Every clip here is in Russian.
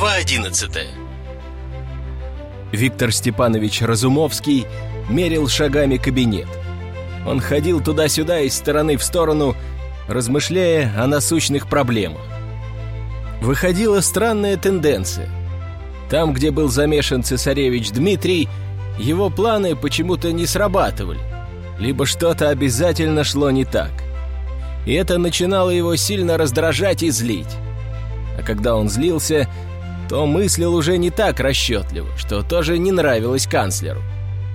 Глава 11 Виктор Степанович Разумовский мерил шагами кабинет. Он ходил туда-сюда из стороны в сторону, размышляя о насущных проблемах. Выходила странная тенденция. Там, где был замешан цесаревич Дмитрий, его планы почему-то не срабатывали, либо что-то обязательно шло не так. И это начинало его сильно раздражать и злить. А когда он злился, то мыслил уже не так расчетливо, что тоже не нравилось канцлеру.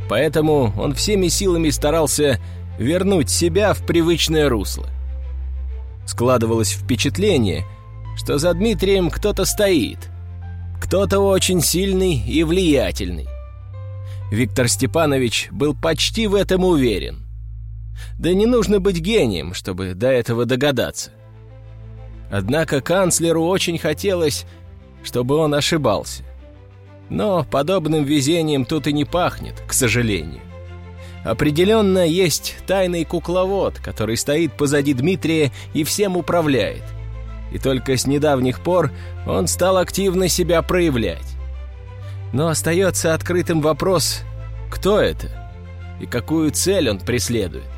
Поэтому он всеми силами старался вернуть себя в привычное русло. Складывалось впечатление, что за Дмитрием кто-то стоит. Кто-то очень сильный и влиятельный. Виктор Степанович был почти в этом уверен. Да не нужно быть гением, чтобы до этого догадаться. Однако канцлеру очень хотелось чтобы он ошибался. Но подобным везением тут и не пахнет, к сожалению. Определенно есть тайный кукловод, который стоит позади Дмитрия и всем управляет. И только с недавних пор он стал активно себя проявлять. Но остается открытым вопрос, кто это и какую цель он преследует.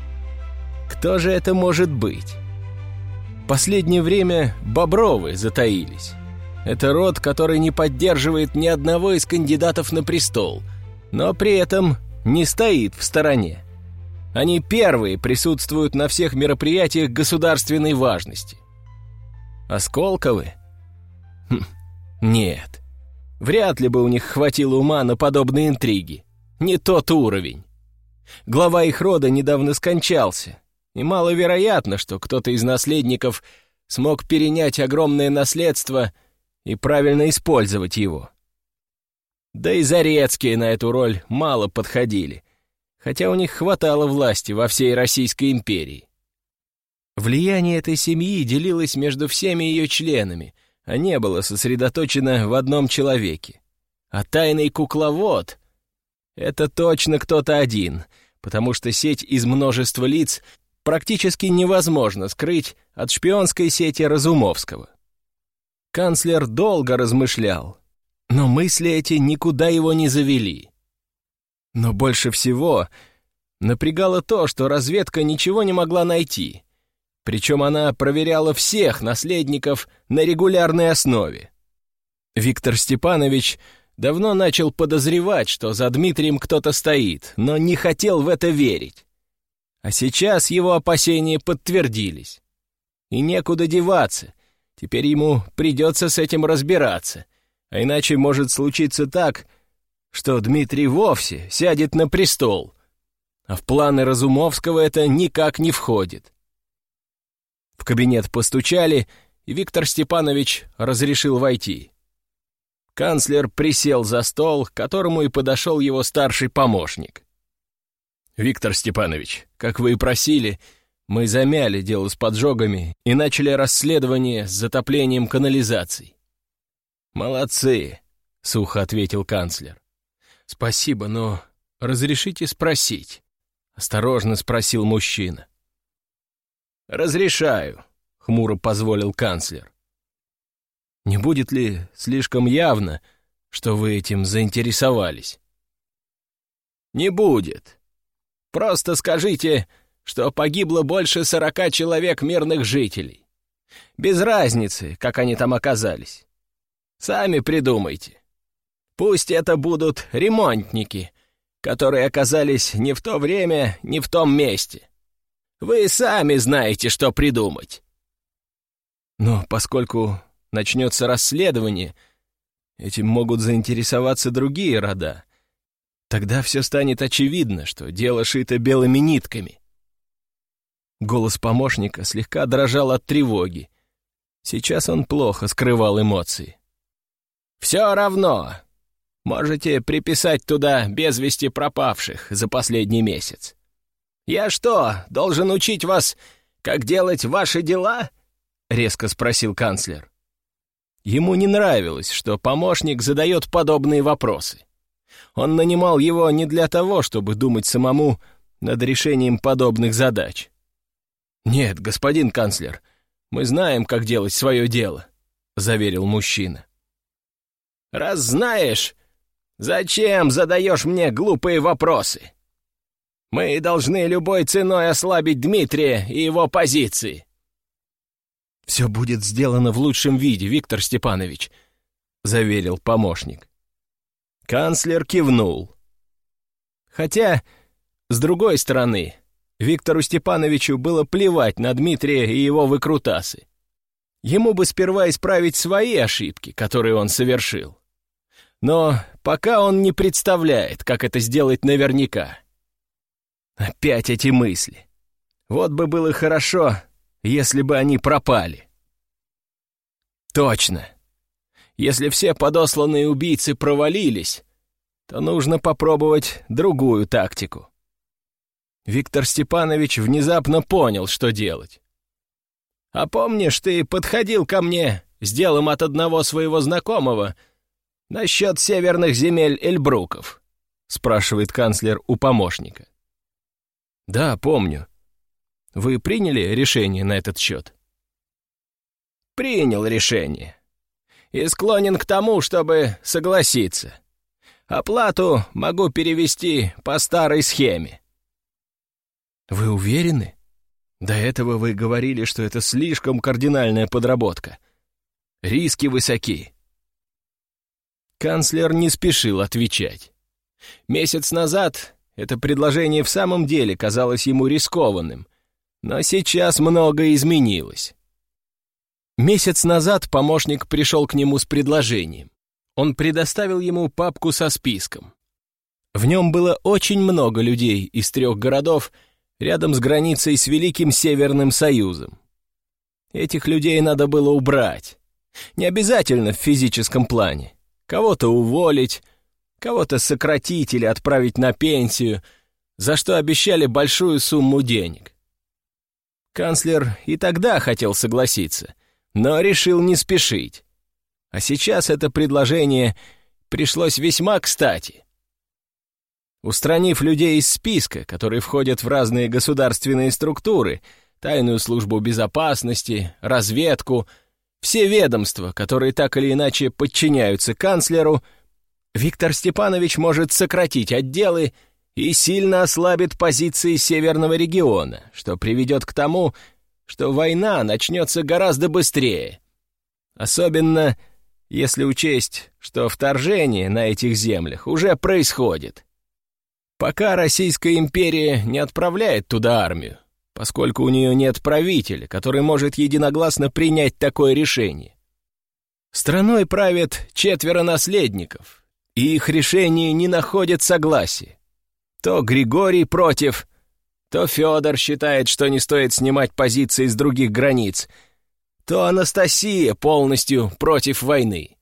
Кто же это может быть? Последнее время бобровы затаились. Это род, который не поддерживает ни одного из кандидатов на престол, но при этом не стоит в стороне. Они первые присутствуют на всех мероприятиях государственной важности. Осколковы? Хм, нет. Вряд ли бы у них хватило ума на подобные интриги. Не тот уровень. Глава их рода недавно скончался, и маловероятно, что кто-то из наследников смог перенять огромное наследство — и правильно использовать его. Да и Зарецкие на эту роль мало подходили, хотя у них хватало власти во всей Российской империи. Влияние этой семьи делилось между всеми ее членами, а не было сосредоточено в одном человеке. А тайный кукловод — это точно кто-то один, потому что сеть из множества лиц практически невозможно скрыть от шпионской сети Разумовского. Канцлер долго размышлял, но мысли эти никуда его не завели. Но больше всего напрягало то, что разведка ничего не могла найти. Причем она проверяла всех наследников на регулярной основе. Виктор Степанович давно начал подозревать, что за Дмитрием кто-то стоит, но не хотел в это верить. А сейчас его опасения подтвердились. И некуда деваться. Теперь ему придется с этим разбираться, а иначе может случиться так, что Дмитрий вовсе сядет на престол, а в планы Разумовского это никак не входит. В кабинет постучали, и Виктор Степанович разрешил войти. Канцлер присел за стол, к которому и подошел его старший помощник. «Виктор Степанович, как вы и просили, — мы замяли дело с поджогами и начали расследование с затоплением канализаций. «Молодцы», — сухо ответил канцлер. «Спасибо, но разрешите спросить?» — осторожно спросил мужчина. «Разрешаю», — хмуро позволил канцлер. «Не будет ли слишком явно, что вы этим заинтересовались?» «Не будет. Просто скажите, что погибло больше сорока человек мирных жителей. Без разницы, как они там оказались. Сами придумайте. Пусть это будут ремонтники, которые оказались не в то время, не в том месте. Вы сами знаете, что придумать. Но поскольку начнется расследование, этим могут заинтересоваться другие рода. Тогда все станет очевидно, что дело шито белыми нитками. Голос помощника слегка дрожал от тревоги. Сейчас он плохо скрывал эмоции. «Все равно. Можете приписать туда без вести пропавших за последний месяц. Я что, должен учить вас, как делать ваши дела?» — резко спросил канцлер. Ему не нравилось, что помощник задает подобные вопросы. Он нанимал его не для того, чтобы думать самому над решением подобных задач. «Нет, господин канцлер, мы знаем, как делать свое дело», — заверил мужчина. Раз знаешь, зачем задаешь мне глупые вопросы? Мы должны любой ценой ослабить Дмитрия и его позиции. «Все будет сделано в лучшем виде, Виктор Степанович», — заверил помощник. Канцлер кивнул. Хотя, с другой стороны, Виктору Степановичу было плевать на Дмитрия и его выкрутасы. Ему бы сперва исправить свои ошибки, которые он совершил. Но пока он не представляет, как это сделать наверняка. Опять эти мысли. Вот бы было хорошо, если бы они пропали. Точно. Если все подосланные убийцы провалились, то нужно попробовать другую тактику. Виктор Степанович внезапно понял, что делать. «А помнишь, ты подходил ко мне с делом от одного своего знакомого насчет северных земель Эльбруков?» — спрашивает канцлер у помощника. «Да, помню. Вы приняли решение на этот счет?» «Принял решение. И склонен к тому, чтобы согласиться. Оплату могу перевести по старой схеме». «Вы уверены? До этого вы говорили, что это слишком кардинальная подработка. Риски высоки». Канцлер не спешил отвечать. Месяц назад это предложение в самом деле казалось ему рискованным, но сейчас многое изменилось. Месяц назад помощник пришел к нему с предложением. Он предоставил ему папку со списком. В нем было очень много людей из трех городов рядом с границей с Великим Северным Союзом. Этих людей надо было убрать. Не обязательно в физическом плане. Кого-то уволить, кого-то сократить или отправить на пенсию, за что обещали большую сумму денег. Канцлер и тогда хотел согласиться, но решил не спешить. А сейчас это предложение пришлось весьма кстати. Устранив людей из списка, которые входят в разные государственные структуры, тайную службу безопасности, разведку, все ведомства, которые так или иначе подчиняются канцлеру — Виктор Степанович может сократить отделы и сильно ослабит позиции северного региона, что приведет к тому, что война начнется гораздо быстрее. Особенно если учесть, что вторжение на этих землях уже происходит. Пока Российская империя не отправляет туда армию, поскольку у нее нет правителя, который может единогласно принять такое решение. Страной правят четверо наследников, и их решения не находят согласия. То Григорий против, то Федор считает, что не стоит снимать позиции с других границ, то Анастасия полностью против войны.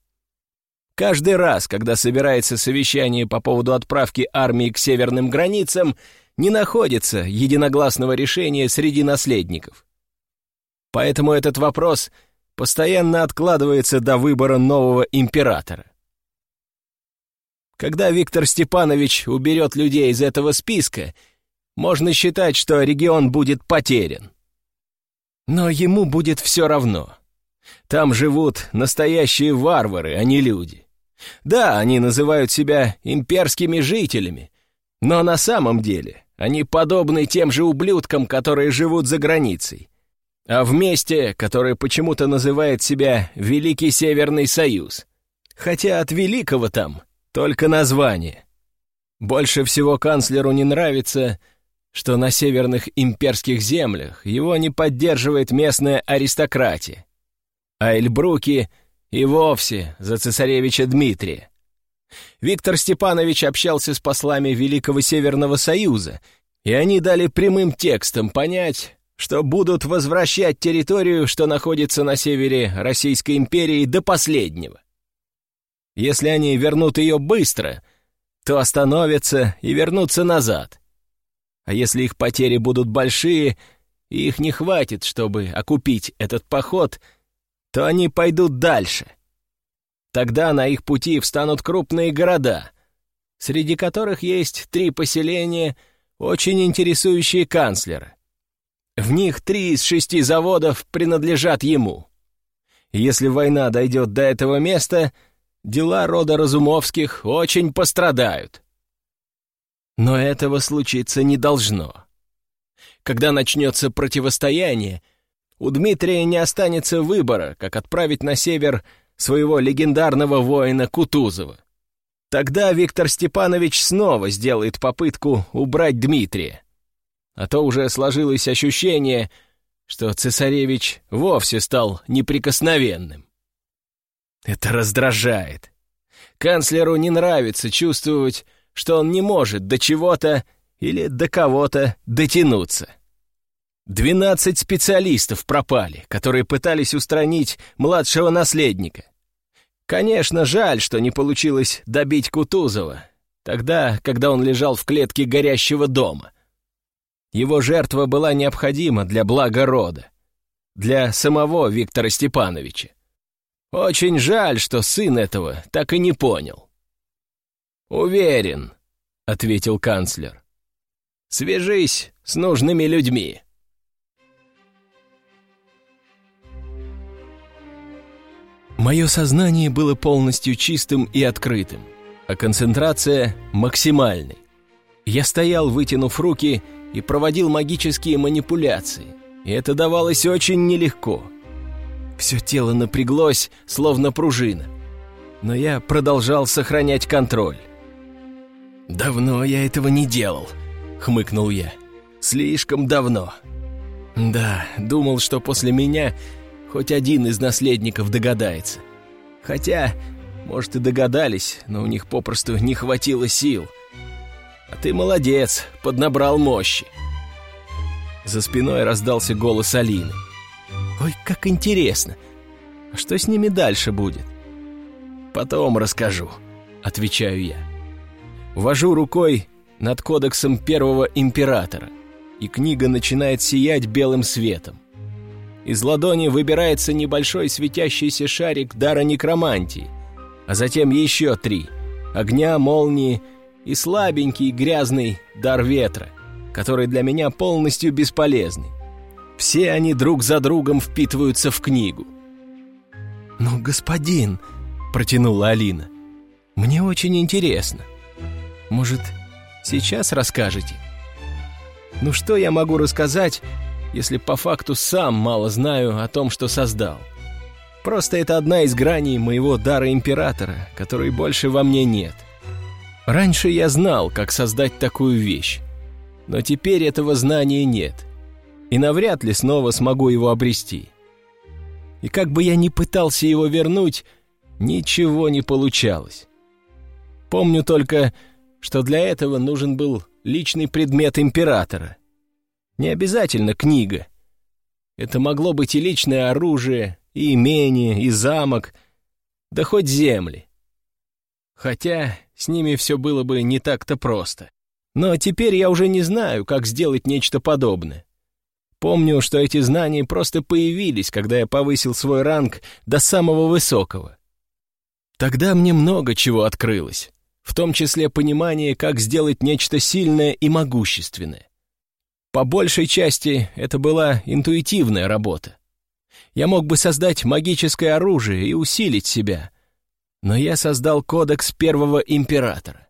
Каждый раз, когда собирается совещание по поводу отправки армии к северным границам, не находится единогласного решения среди наследников. Поэтому этот вопрос постоянно откладывается до выбора нового императора. Когда Виктор Степанович уберет людей из этого списка, можно считать, что регион будет потерян. Но ему будет все равно. Там живут настоящие варвары, а не люди. Да, они называют себя имперскими жителями, но на самом деле они подобны тем же ублюдкам, которые живут за границей. А в месте, которое почему-то называет себя Великий Северный Союз. Хотя от Великого там только название. Больше всего канцлеру не нравится, что на северных имперских землях его не поддерживает местная аристократия, а Эльбруки и вовсе за цесаревича Дмитрия. Виктор Степанович общался с послами Великого Северного Союза, и они дали прямым текстом понять, что будут возвращать территорию, что находится на севере Российской империи, до последнего. Если они вернут ее быстро, то остановятся и вернутся назад. А если их потери будут большие, их не хватит, чтобы окупить этот поход, то они пойдут дальше. Тогда на их пути встанут крупные города, среди которых есть три поселения, очень интересующие канцлера. В них три из шести заводов принадлежат ему. Если война дойдет до этого места — дела рода Разумовских очень пострадают. Но этого случиться не должно. Когда начнется противостояние, у Дмитрия не останется выбора, как отправить на север своего легендарного воина Кутузова. Тогда Виктор Степанович снова сделает попытку убрать Дмитрия. А то уже сложилось ощущение, что цесаревич вовсе стал неприкосновенным. Это раздражает. Канцлеру не нравится чувствовать, что он не может до чего-то или до кого-то дотянуться. Двенадцать специалистов пропали, которые пытались устранить младшего наследника. Конечно, жаль, что не получилось добить Кутузова, тогда, когда он лежал в клетке горящего дома. Его жертва была необходима для блага рода, для самого Виктора Степановича. Очень жаль, что сын этого так и не понял. «Уверен», — ответил канцлер. «Свяжись с нужными людьми». Мое сознание было полностью чистым и открытым, а концентрация — максимальной. Я стоял, вытянув руки, и проводил магические манипуляции, и это давалось очень нелегко. Все тело напряглось, словно пружина, но я продолжал сохранять контроль. «Давно я этого не делал», — хмыкнул я. «Слишком давно». Да, думал, что после меня Хоть один из наследников догадается. Хотя, может, и догадались, но у них попросту не хватило сил. А ты молодец, поднабрал мощи. За спиной раздался голос Алины. «Ой, как интересно! А что с ними дальше будет?» «Потом расскажу», — отвечаю я. Вожу рукой над кодексом первого императора, и книга начинает сиять белым светом. Из ладони выбирается небольшой светящийся шарик дара некромантии, а затем еще три — огня, молнии и слабенький грязный дар ветра, который для меня полностью бесполезный. Все они друг за другом впитываются в книгу. «Ну, господин», — протянула Алина, — «мне очень интересно. Может, сейчас расскажете?» «Ну что я могу рассказать, если по факту сам мало знаю о том, что создал. Просто это одна из граней моего дара императора, которой больше во мне нет. Раньше я знал, как создать такую вещь, но теперь этого знания нет, и навряд ли снова смогу его обрести. И как бы я ни пытался его вернуть, ничего не получалось. Помню только, что для этого нужен был личный предмет императора — не обязательно книга. Это могло быть и личное оружие, и имение, и замок, да хоть земли. Хотя с ними все было бы не так-то просто. Но теперь я уже не знаю, как сделать нечто подобное. Помню, что эти знания просто появились, когда я повысил свой ранг до самого высокого. Тогда мне много чего открылось, в том числе понимание, как сделать нечто сильное и могущественное. По большей части это была интуитивная работа. Я мог бы создать магическое оружие и усилить себя, но я создал кодекс первого императора,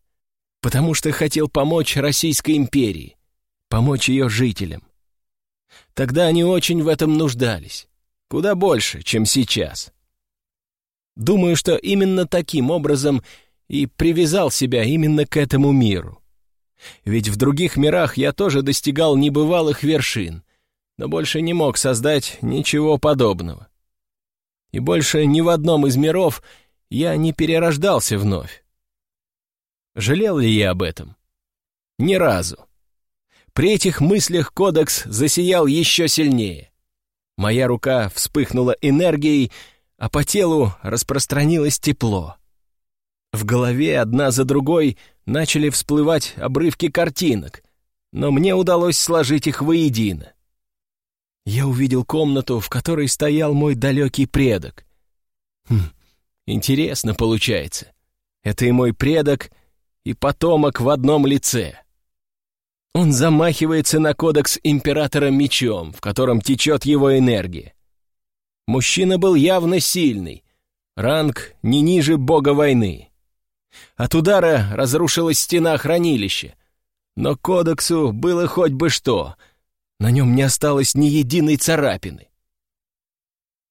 потому что хотел помочь Российской империи, помочь ее жителям. Тогда они очень в этом нуждались, куда больше, чем сейчас. Думаю, что именно таким образом и привязал себя именно к этому миру. Ведь в других мирах я тоже достигал небывалых вершин, но больше не мог создать ничего подобного. И больше ни в одном из миров я не перерождался вновь. Жалел ли я об этом? Ни разу. При этих мыслях кодекс засиял еще сильнее. Моя рука вспыхнула энергией, а по телу распространилось тепло. В голове одна за другой начали всплывать обрывки картинок, но мне удалось сложить их воедино. Я увидел комнату, в которой стоял мой далекий предок. Хм, интересно получается. Это и мой предок, и потомок в одном лице. Он замахивается на кодекс императора мечом, в котором течет его энергия. Мужчина был явно сильный, ранг не ниже бога войны. От удара разрушилась стена хранилища, но кодексу было хоть бы что, на нем не осталось ни единой царапины.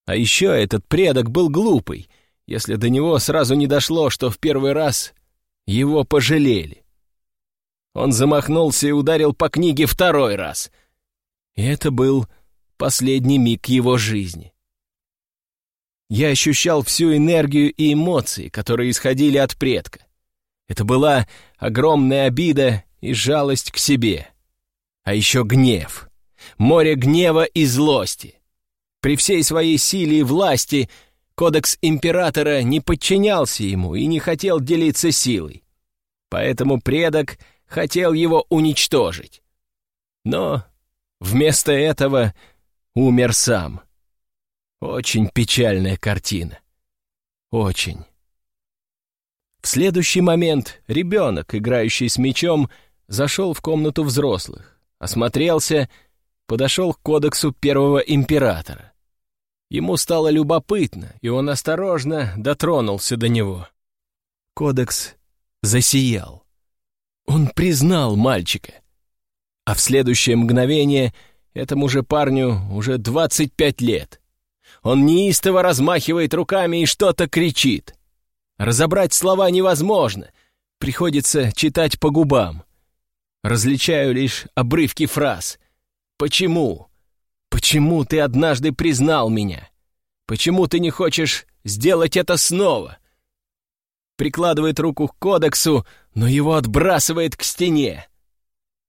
А еще этот предок был глупый, если до него сразу не дошло, что в первый раз его пожалели. Он замахнулся и ударил по книге второй раз. И это был последний миг его жизни. Я ощущал всю энергию и эмоции, которые исходили от предка. Это была огромная обида и жалость к себе. А еще гнев. Море гнева и злости. При всей своей силе и власти кодекс императора не подчинялся ему и не хотел делиться силой. Поэтому предок хотел его уничтожить. Но вместо этого умер сам. Очень печальная картина. Очень. В следующий момент ребенок, играющий с мечом, зашел в комнату взрослых, осмотрелся, подошел к кодексу первого императора. Ему стало любопытно, и он осторожно дотронулся до него. Кодекс засиял. Он признал мальчика. А в следующее мгновение этому же парню уже 25 лет. Он неистово размахивает руками и что-то кричит. Разобрать слова невозможно, приходится читать по губам. Различаю лишь обрывки фраз. «Почему? Почему ты однажды признал меня? Почему ты не хочешь сделать это снова?» Прикладывает руку к кодексу, но его отбрасывает к стене.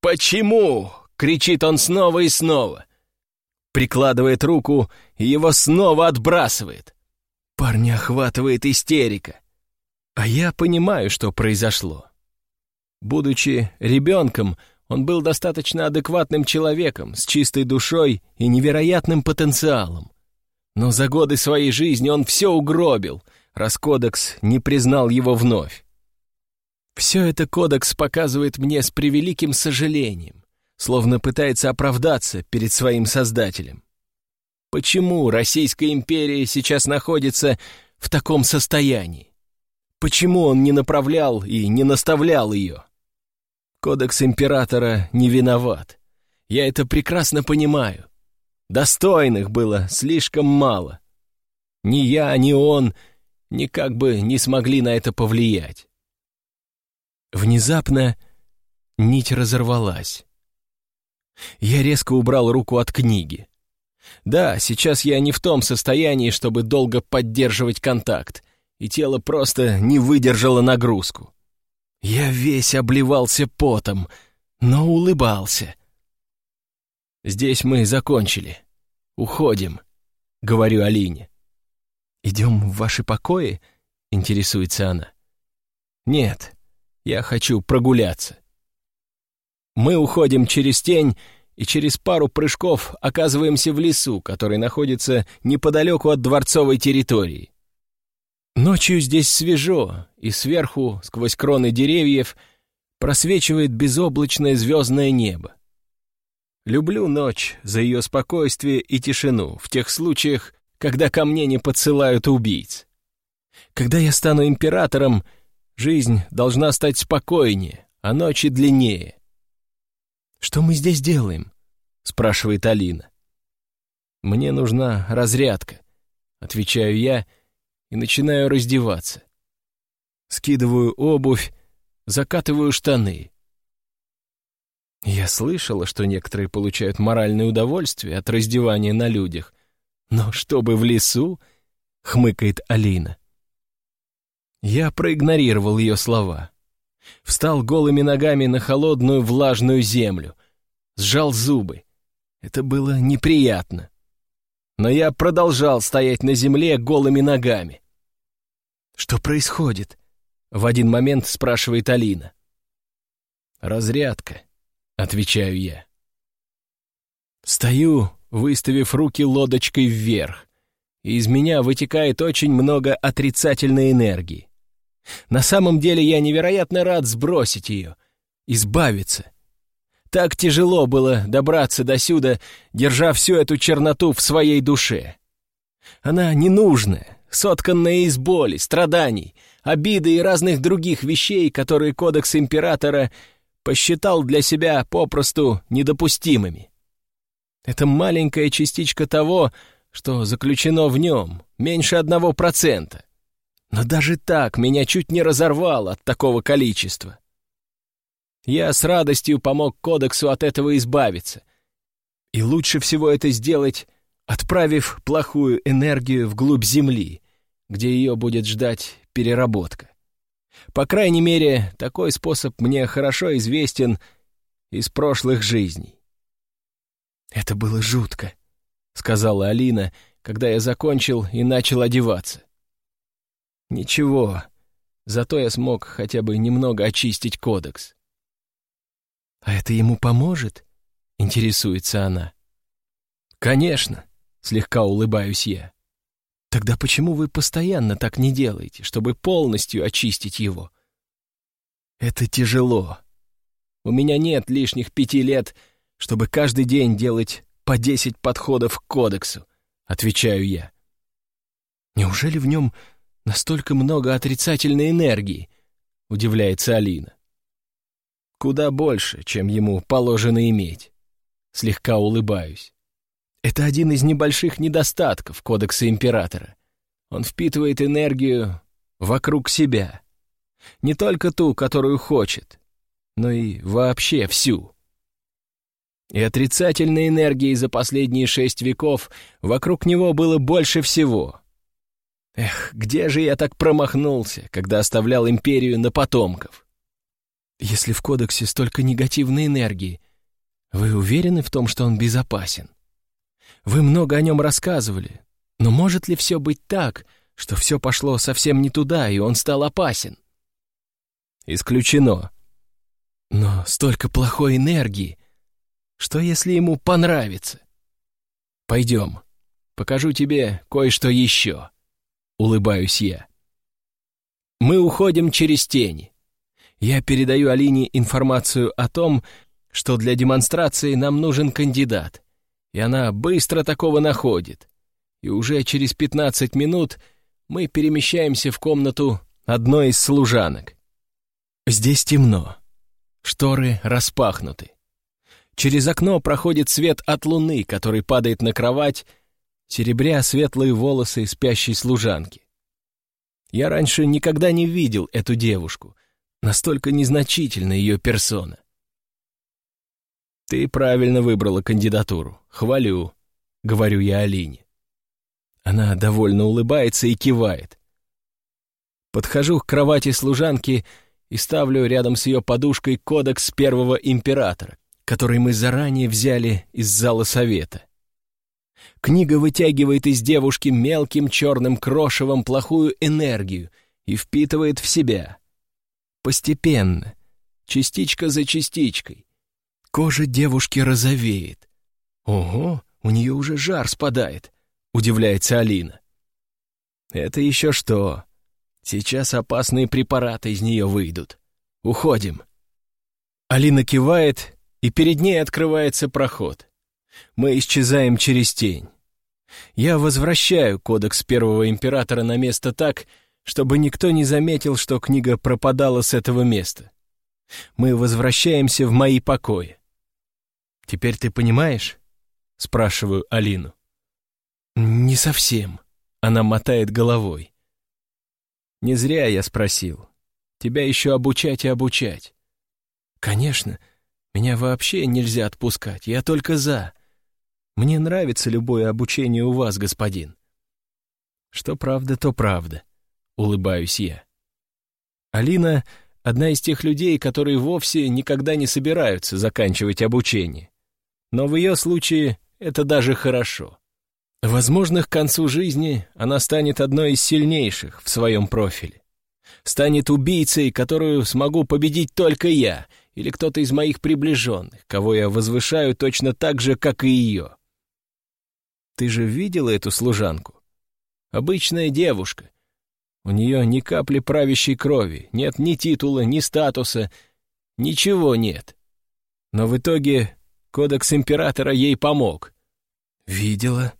«Почему?» — кричит он снова и снова. Прикладывает руку, и его снова отбрасывает. Парня охватывает истерика. А я понимаю, что произошло. Будучи ребенком, он был достаточно адекватным человеком, с чистой душой и невероятным потенциалом. Но за годы своей жизни он все угробил, раз кодекс не признал его вновь. Все это кодекс показывает мне с превеликим сожалением, словно пытается оправдаться перед своим создателем. Почему Российская империя сейчас находится в таком состоянии? Почему он не направлял и не наставлял ее? Кодекс императора не виноват. Я это прекрасно понимаю. Достойных было слишком мало. Ни я, ни он никак бы не смогли на это повлиять. Внезапно нить разорвалась. Я резко убрал руку от книги. Да, сейчас я не в том состоянии, чтобы долго поддерживать контакт, и тело просто не выдержало нагрузку. Я весь обливался потом, но улыбался. «Здесь мы закончили. Уходим», — говорю Алине. «Идем в ваши покои?» — интересуется она. «Нет, я хочу прогуляться. Мы уходим через тень и через пару прыжков оказываемся в лесу, который находится неподалеку от дворцовой территории. Ночью здесь свежо, и сверху, сквозь кроны деревьев, просвечивает безоблачное звездное небо. Люблю ночь за ее спокойствие и тишину в тех случаях, когда ко мне не подсылают убийц. Когда я стану императором, Жизнь должна стать спокойнее, а ночи длиннее. «Что мы здесь делаем?» — спрашивает Алина. «Мне нужна разрядка», — отвечаю я и начинаю раздеваться. Скидываю обувь, закатываю штаны. Я слышала, что некоторые получают моральное удовольствие от раздевания на людях, но чтобы в лесу, — хмыкает Алина. Я проигнорировал ее слова. Встал голыми ногами на холодную влажную землю. Сжал зубы. Это было неприятно. Но я продолжал стоять на земле голыми ногами. «Что происходит?» — в один момент спрашивает Алина. «Разрядка», — отвечаю я. Стою, выставив руки лодочкой вверх, и из меня вытекает очень много отрицательной энергии. На самом деле я невероятно рад сбросить ее, избавиться. Так тяжело было добраться до сюда, держа всю эту черноту в своей душе. Она ненужная, сотканная из боли, страданий, обиды и разных других вещей, которые кодекс императора посчитал для себя попросту недопустимыми. Это маленькая частичка того, что заключено в нем, меньше одного процента. Но даже так меня чуть не разорвало от такого количества. Я с радостью помог кодексу от этого избавиться. И лучше всего это сделать, отправив плохую энергию вглубь Земли, где ее будет ждать переработка. По крайней мере, такой способ мне хорошо известен из прошлых жизней. «Это было жутко», — сказала Алина, когда я закончил и начал одеваться. «Ничего, зато я смог хотя бы немного очистить кодекс». «А это ему поможет?» — интересуется она. «Конечно», — слегка улыбаюсь я. Тогда почему вы постоянно так не делаете, чтобы полностью очистить его? Это тяжело. У меня нет лишних пяти лет, чтобы каждый день делать по десять подходов к кодексу, отвечаю я. Неужели в нем настолько много отрицательной энергии? Удивляется Алина. Куда больше, чем ему положено иметь. Слегка улыбаюсь. Это один из небольших недостатков Кодекса Императора. Он впитывает энергию вокруг себя. Не только ту, которую хочет, но и вообще всю. И отрицательной энергии за последние шесть веков вокруг него было больше всего. Эх, где же я так промахнулся, когда оставлял империю на потомков? Если в кодексе столько негативной энергии, вы уверены в том, что он безопасен? Вы много о нем рассказывали, но может ли все быть так, что все пошло совсем не туда, и он стал опасен? Исключено. Но столько плохой энергии. Что, если ему понравится? Пойдем, покажу тебе кое-что еще. Улыбаюсь я. Мы уходим через тени. Я передаю Алине информацию о том, что для демонстрации нам нужен кандидат и она быстро такого находит. И уже через 15 минут мы перемещаемся в комнату одной из служанок. Здесь темно. Шторы распахнуты. Через окно проходит свет от луны, который падает на кровать, серебря светлые волосы спящей служанки. Я раньше никогда не видел эту девушку, настолько незначительна ее персона. «Ты правильно выбрала кандидатуру. Хвалю», — говорю я Алине. Она довольно улыбается и кивает. Подхожу к кровати служанки и ставлю рядом с ее подушкой кодекс первого императора, который мы заранее взяли из зала совета. Книга вытягивает из девушки мелким черным крошевом плохую энергию и впитывает в себя. Постепенно, частичка за частичкой, Кожа девушки розовеет. Ого, у нее уже жар спадает, удивляется Алина. Это еще что? Сейчас опасные препараты из нее выйдут. Уходим. Алина кивает, и перед ней открывается проход. Мы исчезаем через тень. Я возвращаю кодекс первого императора на место так, чтобы никто не заметил, что книга пропадала с этого места. Мы возвращаемся в мои покои. «Теперь ты понимаешь?» — спрашиваю Алину. «Не совсем», — она мотает головой. «Не зря я спросил. Тебя еще обучать и обучать». «Конечно, меня вообще нельзя отпускать, я только за. Мне нравится любое обучение у вас, господин». «Что правда, то правда», — улыбаюсь я. Алина — одна из тех людей, которые вовсе никогда не собираются заканчивать обучение. Но в ее случае это даже хорошо. Возможно, к концу жизни она станет одной из сильнейших в своем профиле. Станет убийцей, которую смогу победить только я или кто-то из моих приближенных, кого я возвышаю точно так же, как и ее. Ты же видела эту служанку? Обычная девушка. У нее ни капли правящей крови, нет ни титула, ни статуса, ничего нет. Но в итоге Кодекс императора ей помог. Видела?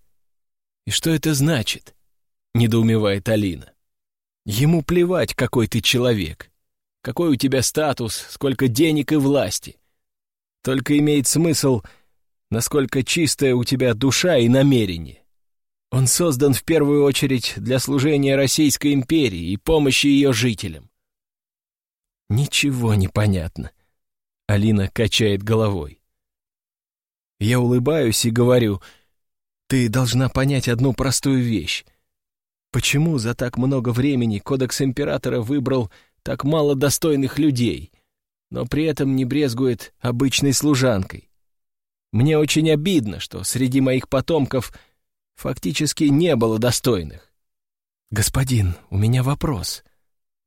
И что это значит? недоумевает Алина. Ему плевать, какой ты человек, какой у тебя статус, сколько денег и власти. Только имеет смысл, насколько чистая у тебя душа и намерение. Он создан в первую очередь для служения Российской империи и помощи ее жителям. Ничего не понятно. Алина качает головой. Я улыбаюсь и говорю, ты должна понять одну простую вещь. Почему за так много времени Кодекс Императора выбрал так мало достойных людей, но при этом не брезгует обычной служанкой? Мне очень обидно, что среди моих потомков фактически не было достойных. Господин, у меня вопрос.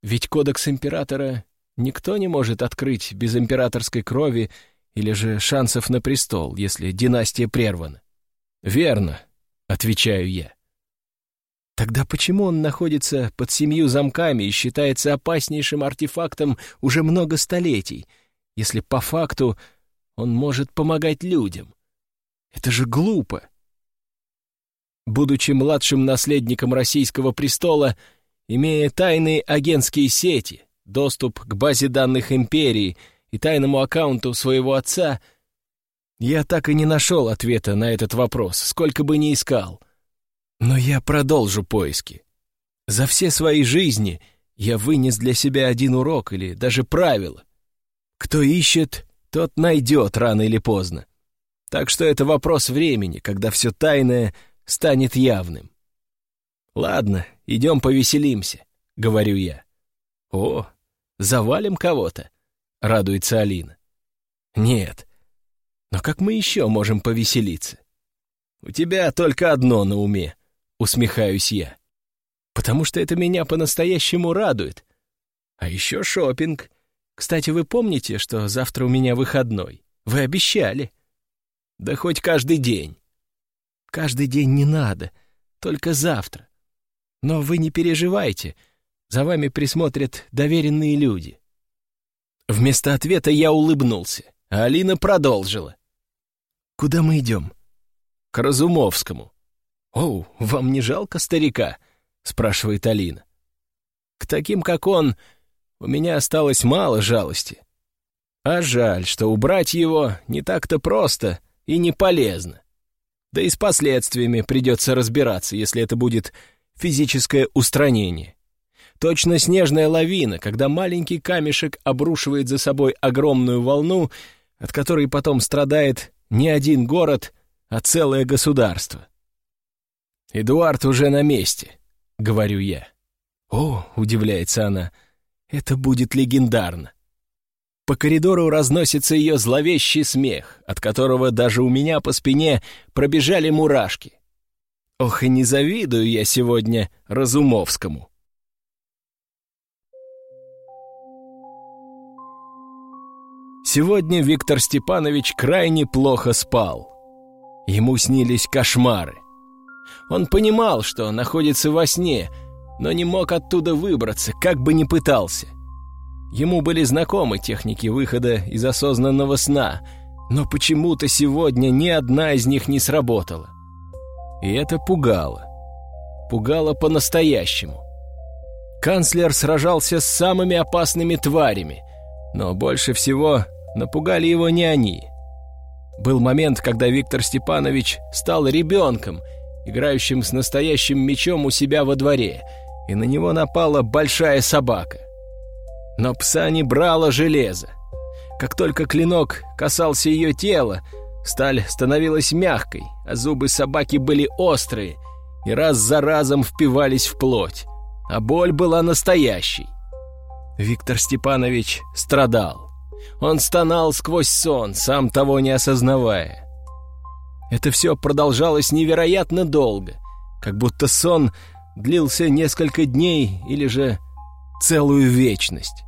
Ведь Кодекс Императора никто не может открыть без императорской крови или же шансов на престол, если династия прервана. «Верно», — отвечаю я. Тогда почему он находится под семью замками и считается опаснейшим артефактом уже много столетий, если по факту он может помогать людям? Это же глупо. Будучи младшим наследником российского престола, имея тайные агентские сети, доступ к базе данных империи и тайному аккаунту своего отца, я так и не нашел ответа на этот вопрос, сколько бы ни искал. Но я продолжу поиски. За все свои жизни я вынес для себя один урок или даже правило. Кто ищет, тот найдет рано или поздно. Так что это вопрос времени, когда все тайное станет явным. «Ладно, идем повеселимся», — говорю я. «О, завалим кого-то», — радуется Алина. «Нет, но как мы еще можем повеселиться?» «У тебя только одно на уме», — усмехаюсь я. «Потому что это меня по-настоящему радует. А еще шопинг. Кстати, вы помните, что завтра у меня выходной? Вы обещали». Да хоть каждый день. Каждый день не надо, только завтра. Но вы не переживайте, за вами присмотрят доверенные люди. Вместо ответа я улыбнулся, а Алина продолжила. «Куда мы идем?» «К Разумовскому». «Оу, вам не жалко старика?» — спрашивает Алина. «К таким, как он, у меня осталось мало жалости. А жаль, что убрать его не так-то просто и не полезно. Да и с последствиями придется разбираться, если это будет физическое устранение. Точно снежная лавина, когда маленький камешек обрушивает за собой огромную волну, от которой потом страдает не один город, а целое государство. «Эдуард уже на месте», — говорю я. «О», — удивляется она, — «это будет легендарно». По коридору разносится ее зловещий смех, от которого даже у меня по спине пробежали мурашки. Ох, и не завидую я сегодня Разумовскому. Сегодня Виктор Степанович крайне плохо спал. Ему снились кошмары. Он понимал, что находится во сне, но не мог оттуда выбраться, как бы ни пытался — Ему были знакомы техники выхода из осознанного сна, но почему-то сегодня ни одна из них не сработала. И это пугало. Пугало по-настоящему. Канцлер сражался с самыми опасными тварями, но больше всего напугали его не они. Был момент, когда Виктор Степанович стал ребенком, играющим с настоящим мечом у себя во дворе, и на него напала большая собака. Но пса не брало железо. Как только клинок касался ее тела, сталь становилась мягкой, а зубы собаки были острые и раз за разом впивались в плоть, а боль была настоящей. Виктор Степанович страдал. Он стонал сквозь сон, сам того не осознавая. Это все продолжалось невероятно долго, как будто сон длился несколько дней или же целую вечность.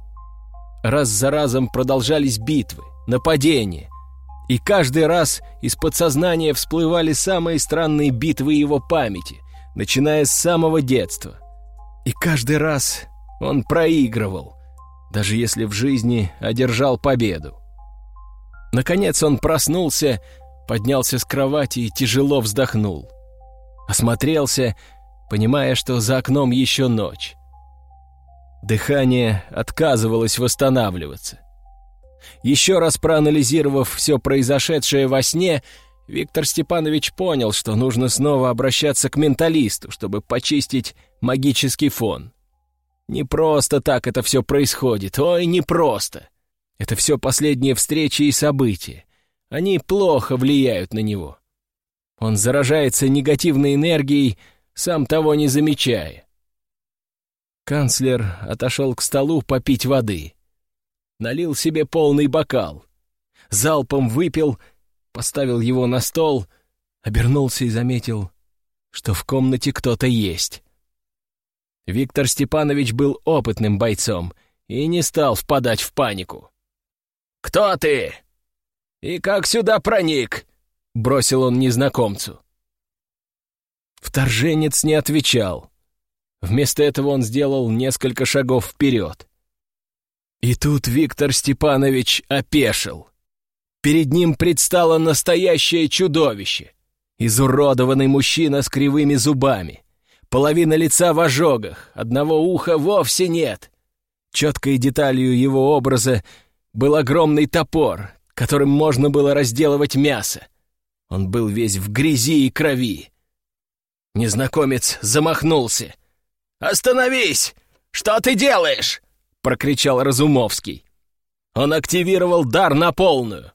Раз за разом продолжались битвы, нападения. И каждый раз из подсознания всплывали самые странные битвы его памяти, начиная с самого детства. И каждый раз он проигрывал, даже если в жизни одержал победу. Наконец он проснулся, поднялся с кровати и тяжело вздохнул. Осмотрелся, понимая, что за окном еще ночь. Дыхание отказывалось восстанавливаться. Еще раз проанализировав все произошедшее во сне, Виктор Степанович понял, что нужно снова обращаться к менталисту, чтобы почистить магический фон. Не просто так это все происходит, ой, не просто. Это все последние встречи и события. Они плохо влияют на него. Он заражается негативной энергией, сам того не замечая. Канцлер отошел к столу попить воды. Налил себе полный бокал. Залпом выпил, поставил его на стол, обернулся и заметил, что в комнате кто-то есть. Виктор Степанович был опытным бойцом и не стал впадать в панику. «Кто ты? И как сюда проник?» — бросил он незнакомцу. Вторженец не отвечал. Вместо этого он сделал несколько шагов вперед. И тут Виктор Степанович опешил. Перед ним предстало настоящее чудовище. Изуродованный мужчина с кривыми зубами. Половина лица в ожогах, одного уха вовсе нет. Четкой деталью его образа был огромный топор, которым можно было разделывать мясо. Он был весь в грязи и крови. Незнакомец замахнулся. «Остановись! Что ты делаешь?» — прокричал Разумовский. Он активировал дар на полную.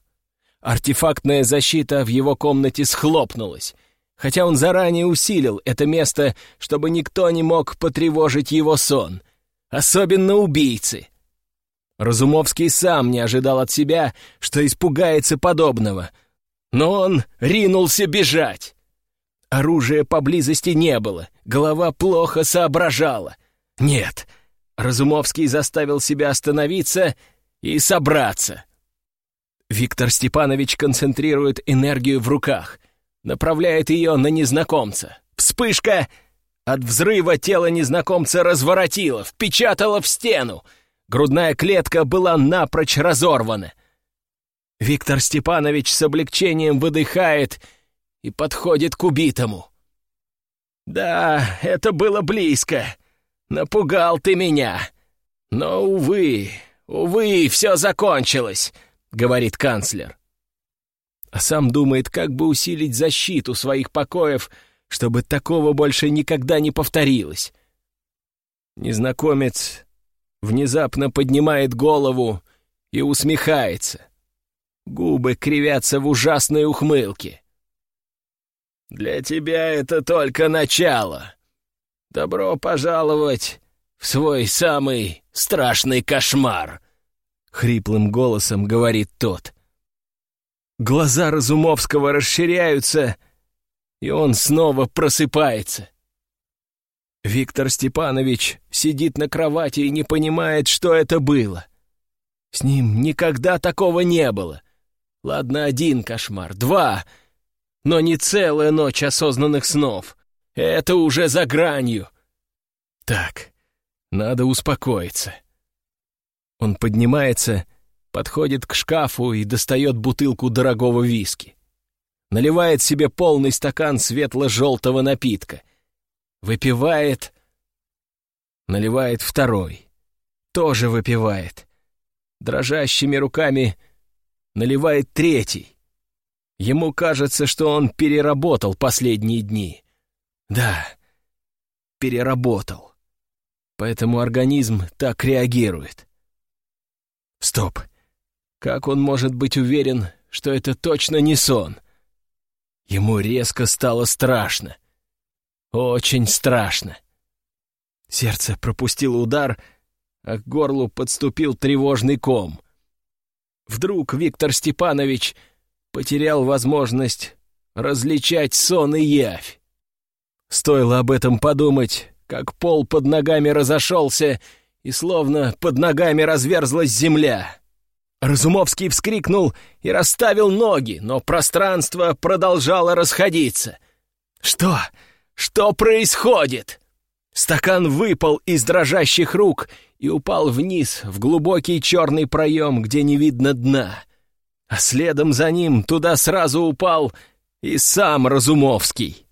Артефактная защита в его комнате схлопнулась, хотя он заранее усилил это место, чтобы никто не мог потревожить его сон, особенно убийцы. Разумовский сам не ожидал от себя, что испугается подобного, но он ринулся бежать. Оружия поблизости не было, голова плохо соображала. Нет, Разумовский заставил себя остановиться и собраться. Виктор Степанович концентрирует энергию в руках, направляет ее на незнакомца. Вспышка! От взрыва тело незнакомца разворотило, впечатало в стену — Грудная клетка была напрочь разорвана. Виктор Степанович с облегчением выдыхает и подходит к убитому. «Да, это было близко. Напугал ты меня. Но, увы, увы, все закончилось», — говорит канцлер. А сам думает, как бы усилить защиту своих покоев, чтобы такого больше никогда не повторилось. Незнакомец внезапно поднимает голову и усмехается. Губы кривятся в ужасной ухмылке. «Для тебя это только начало. Добро пожаловать в свой самый страшный кошмар», — хриплым голосом говорит тот. Глаза Разумовского расширяются, и он снова просыпается. Виктор Степанович сидит на кровати и не понимает, что это было. С ним никогда такого не было. Ладно, один кошмар, два, но не целая ночь осознанных снов. Это уже за гранью. Так, надо успокоиться. Он поднимается, подходит к шкафу и достает бутылку дорогого виски. Наливает себе полный стакан светло-желтого напитка выпивает, наливает второй, тоже выпивает, дрожащими руками наливает третий. Ему кажется, что он переработал последние дни. Да, переработал. Поэтому организм так реагирует. Стоп. Как он может быть уверен, что это точно не сон? Ему резко стало страшно. Очень страшно. Сердце пропустило удар, а к горлу подступил тревожный ком. Вдруг Виктор Степанович потерял возможность различать сон и явь. Стоило об этом подумать, как пол под ногами разошелся, и словно под ногами разверзлась земля. Разумовский вскрикнул и расставил ноги, но пространство продолжало расходиться. «Что? Что происходит?» Стакан выпал из дрожащих рук и упал вниз в глубокий черный проем, где не видно дна. А следом за ним туда сразу упал и сам Разумовский.